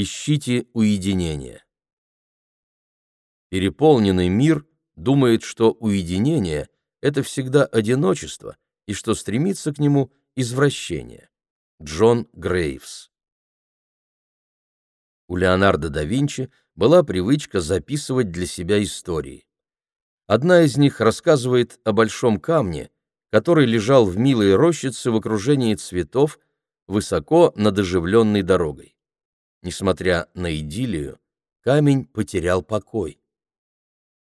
Ищите уединение. Переполненный мир думает, что уединение — это всегда одиночество, и что стремиться к нему — извращение. Джон Грейвс У Леонардо да Винчи была привычка записывать для себя истории. Одна из них рассказывает о большом камне, который лежал в милой рощице в окружении цветов, высоко над оживленной дорогой. Несмотря на идиллию, камень потерял покой.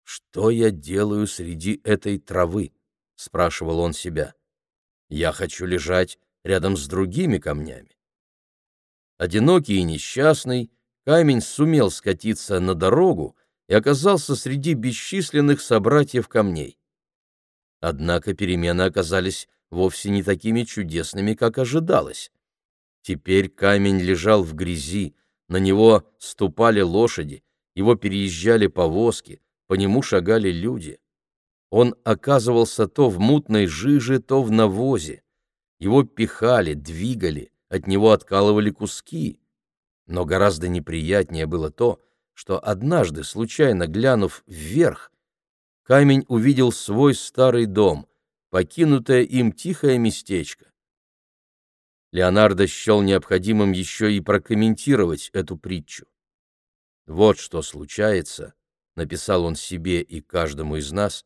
«Что я делаю среди этой травы?» — спрашивал он себя. «Я хочу лежать рядом с другими камнями». Одинокий и несчастный, камень сумел скатиться на дорогу и оказался среди бесчисленных собратьев камней. Однако перемены оказались вовсе не такими чудесными, как ожидалось. Теперь камень лежал в грязи, на него ступали лошади, его переезжали повозки, по нему шагали люди. Он оказывался то в мутной жиже, то в навозе. Его пихали, двигали, от него откалывали куски. Но гораздо неприятнее было то, что однажды, случайно глянув вверх, камень увидел свой старый дом, покинутое им тихое местечко. Леонардо счел необходимым еще и прокомментировать эту притчу. Вот что случается, написал он себе и каждому из нас,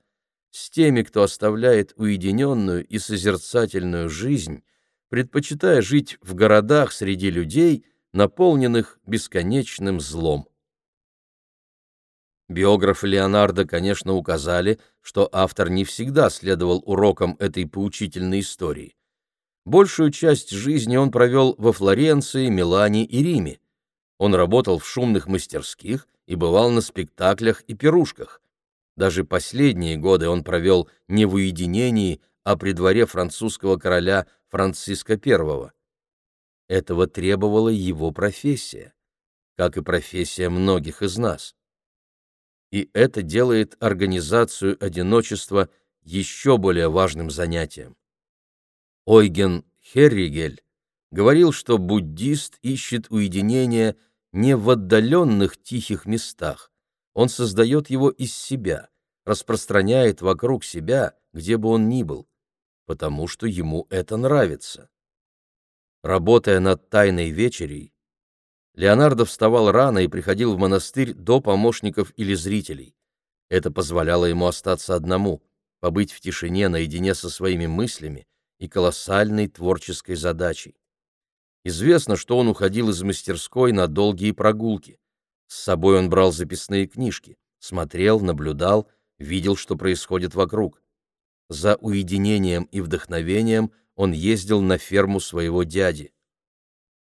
с теми, кто оставляет уединенную и созерцательную жизнь, предпочитая жить в городах среди людей, наполненных бесконечным злом. Биографы Леонардо, конечно, указали, что автор не всегда следовал урокам этой поучительной истории. Большую часть жизни он провел во Флоренции, Милане и Риме. Он работал в шумных мастерских и бывал на спектаклях и пирушках. Даже последние годы он провел не в уединении, а при дворе французского короля Франциска I. Этого требовала его профессия, как и профессия многих из нас. И это делает организацию одиночества еще более важным занятием. Ойген Херригель говорил, что буддист ищет уединение – не в отдаленных тихих местах. Он создает его из себя, распространяет вокруг себя, где бы он ни был, потому что ему это нравится. Работая над «Тайной вечерей», Леонардо вставал рано и приходил в монастырь до помощников или зрителей. Это позволяло ему остаться одному, побыть в тишине наедине со своими мыслями и колоссальной творческой задачей. Известно, что он уходил из мастерской на долгие прогулки. С собой он брал записные книжки, смотрел, наблюдал, видел, что происходит вокруг. За уединением и вдохновением он ездил на ферму своего дяди.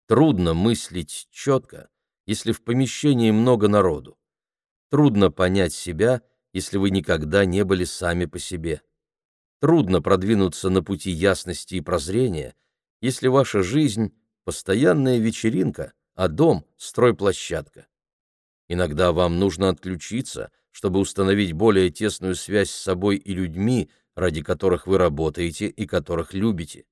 Трудно мыслить четко, если в помещении много народу. Трудно понять себя, если вы никогда не были сами по себе. Трудно продвинуться на пути ясности и прозрения, если ваша жизнь постоянная вечеринка, а дом — стройплощадка. Иногда вам нужно отключиться, чтобы установить более тесную связь с собой и людьми, ради которых вы работаете и которых любите.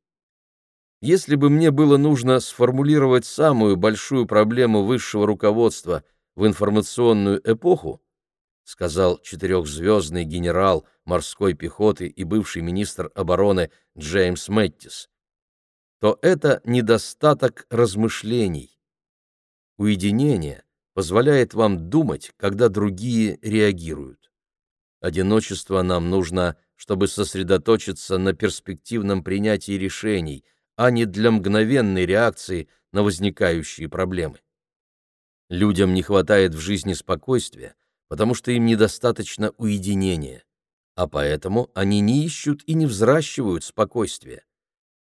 Если бы мне было нужно сформулировать самую большую проблему высшего руководства в информационную эпоху, сказал четырехзвездный генерал морской пехоты и бывший министр обороны Джеймс Мэттис, то это недостаток размышлений. Уединение позволяет вам думать, когда другие реагируют. Одиночество нам нужно, чтобы сосредоточиться на перспективном принятии решений, а не для мгновенной реакции на возникающие проблемы. Людям не хватает в жизни спокойствия, потому что им недостаточно уединения, а поэтому они не ищут и не взращивают спокойствие.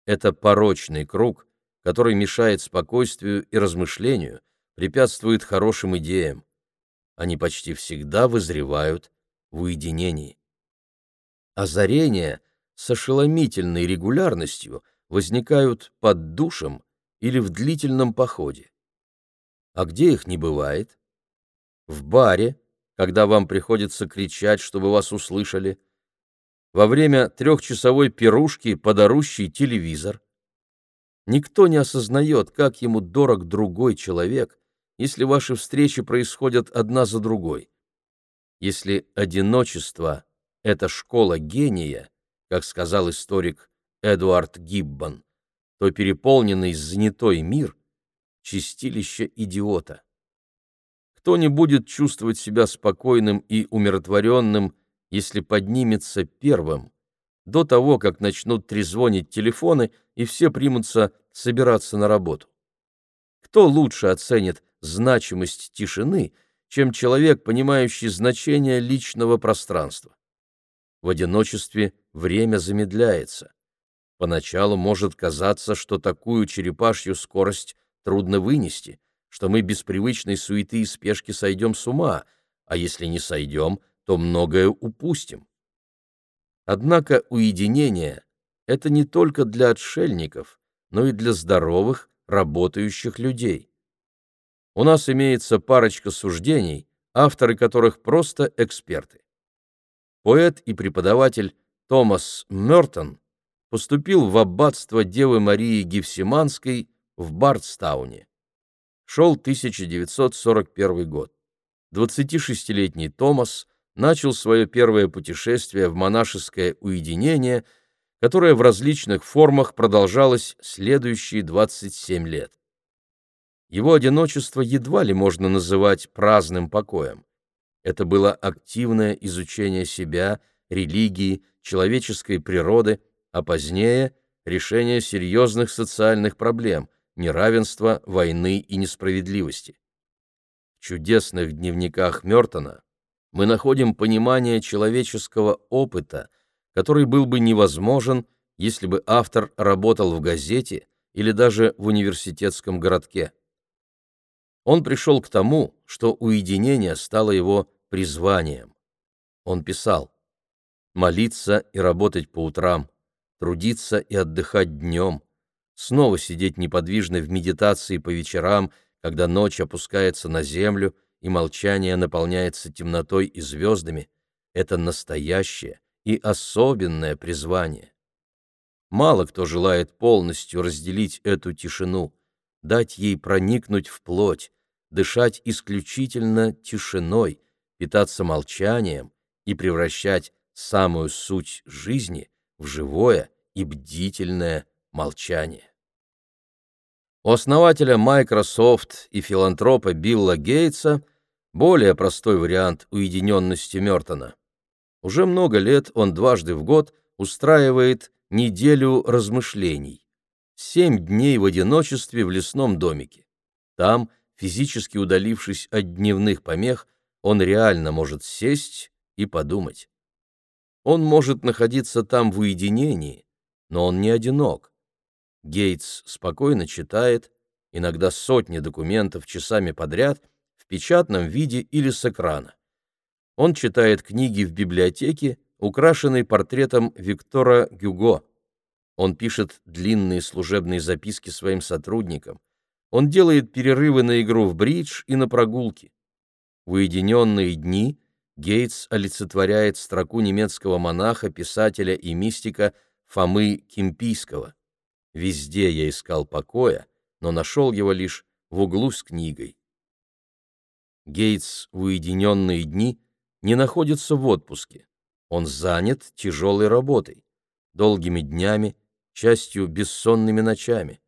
Это порочный круг, который мешает спокойствию и размышлению, препятствует хорошим идеям. Они почти всегда вызревают в уединении. Озарения с ошеломительной регулярностью возникают под душем или в длительном походе. А где их не бывает? В баре, когда вам приходится кричать, чтобы вас услышали, во время трехчасовой пирушки подорущий телевизор. Никто не осознает, как ему дорог другой человек, если ваши встречи происходят одна за другой. Если одиночество — это школа гения, как сказал историк Эдуард Гиббон, то переполненный занятой мир — чистилище идиота. Кто не будет чувствовать себя спокойным и умиротворенным, если поднимется первым, до того, как начнут трезвонить телефоны и все примутся собираться на работу? Кто лучше оценит значимость тишины, чем человек, понимающий значение личного пространства? В одиночестве время замедляется. Поначалу может казаться, что такую черепашью скорость трудно вынести, что мы без привычной суеты и спешки сойдем с ума, а если не сойдем, то многое упустим. Однако уединение — это не только для отшельников, но и для здоровых, работающих людей. У нас имеется парочка суждений, авторы которых просто эксперты. Поэт и преподаватель Томас Мёртон поступил в аббатство Девы Марии Гефсиманской в Бардстауне. Шел 1941 год. 26-летний Томас начал свое первое путешествие в монашеское уединение, которое в различных формах продолжалось следующие 27 лет. Его одиночество едва ли можно называть праздным покоем. Это было активное изучение себя, религии, человеческой природы, а позднее — решение серьезных социальных проблем, неравенства, войны и несправедливости. В чудесных дневниках Мёртона мы находим понимание человеческого опыта, который был бы невозможен, если бы автор работал в газете или даже в университетском городке. Он пришел к тому, что уединение стало его призванием. Он писал «Молиться и работать по утрам, трудиться и отдыхать днем, снова сидеть неподвижно в медитации по вечерам, когда ночь опускается на землю и молчание наполняется темнотой и звездами, это настоящее и особенное призвание. Мало кто желает полностью разделить эту тишину, дать ей проникнуть в плоть, дышать исключительно тишиной, питаться молчанием и превращать самую суть жизни в живое и бдительное молчание. У основателя Microsoft и филантропа Билла Гейтса более простой вариант уединенности Мертона. Уже много лет он дважды в год устраивает неделю размышлений. Семь дней в одиночестве в лесном домике. Там, физически удалившись от дневных помех, он реально может сесть и подумать. Он может находиться там в уединении, но он не одинок. Гейтс спокойно читает, иногда сотни документов часами подряд, в печатном виде или с экрана. Он читает книги в библиотеке, украшенной портретом Виктора Гюго. Он пишет длинные служебные записки своим сотрудникам. Он делает перерывы на игру в бридж и на прогулки. В уединенные дни Гейтс олицетворяет строку немецкого монаха, писателя и мистика Фомы Кимпийского. Везде я искал покоя, но нашел его лишь в углу с книгой. Гейтс в уединенные дни не находится в отпуске. Он занят тяжелой работой, долгими днями, частью бессонными ночами.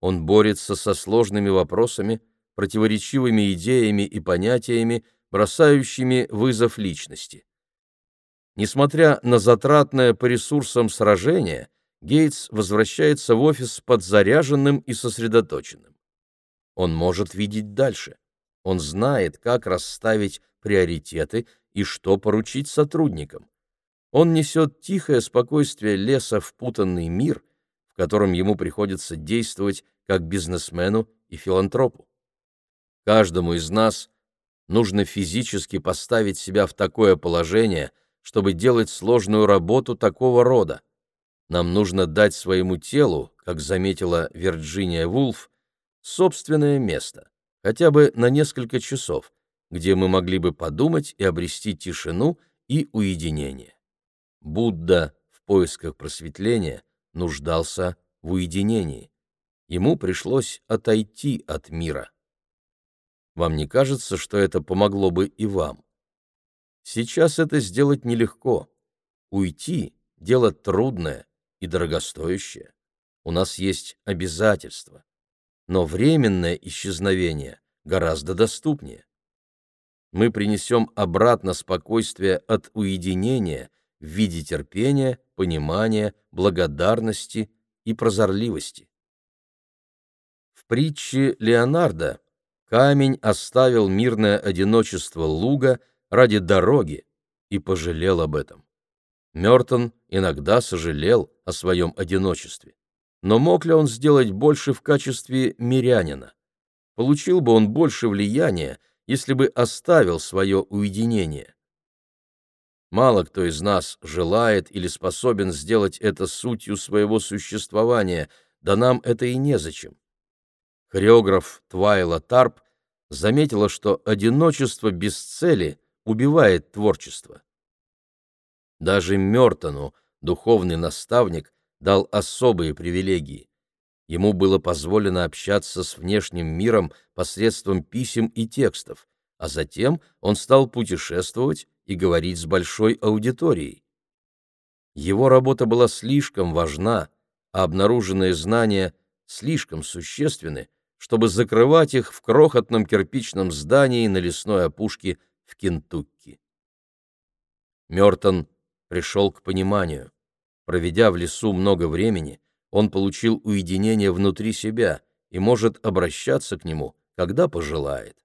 Он борется со сложными вопросами, противоречивыми идеями и понятиями, бросающими вызов личности. Несмотря на затратное по ресурсам сражение, Гейтс возвращается в офис подзаряженным и сосредоточенным. Он может видеть дальше. Он знает, как расставить приоритеты и что поручить сотрудникам. Он несет тихое спокойствие леса в путанный мир, в котором ему приходится действовать как бизнесмену и филантропу. Каждому из нас нужно физически поставить себя в такое положение, чтобы делать сложную работу такого рода. Нам нужно дать своему телу, как заметила Вирджиния Вулф, собственное место, хотя бы на несколько часов, где мы могли бы подумать и обрести тишину и уединение. Будда в поисках просветления нуждался в уединении. Ему пришлось отойти от мира. Вам не кажется, что это помогло бы и вам? Сейчас это сделать нелегко. Уйти — дело трудное и дорогостоящее. У нас есть обязательства. Но временное исчезновение гораздо доступнее. Мы принесем обратно спокойствие от уединения в виде терпения, понимания, благодарности и прозорливости. В притче Леонардо камень оставил мирное одиночество луга ради дороги и пожалел об этом. Мертон иногда сожалел о своем одиночестве. Но мог ли он сделать больше в качестве мирянина? Получил бы он больше влияния, если бы оставил свое уединение. Мало кто из нас желает или способен сделать это сутью своего существования, да нам это и незачем. Хореограф Твайла Тарп заметила, что одиночество без цели убивает творчество. Даже Мёртону, духовный наставник, дал особые привилегии. Ему было позволено общаться с внешним миром посредством писем и текстов, а затем он стал путешествовать и говорить с большой аудиторией. Его работа была слишком важна, а обнаруженные знания слишком существенны, чтобы закрывать их в крохотном кирпичном здании на лесной опушке в Кентукки. Мёртон пришел к пониманию. Проведя в лесу много времени, он получил уединение внутри себя и может обращаться к нему, когда пожелает.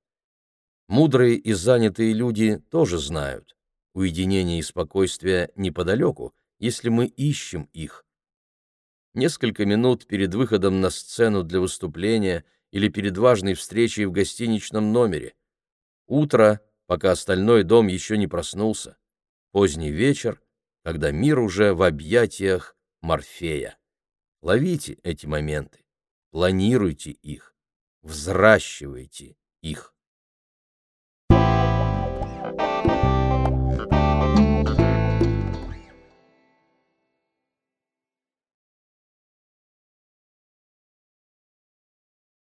Мудрые и занятые люди тоже знают. Уединение и спокойствие неподалеку, если мы ищем их. Несколько минут перед выходом на сцену для выступления – или перед важной встречей в гостиничном номере. Утро, пока остальной дом еще не проснулся. Поздний вечер, когда мир уже в объятиях Морфея. Ловите эти моменты, планируйте их, взращивайте их.